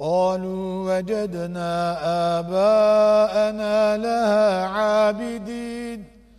قالوا وجدنا آباءنا لها عابدين.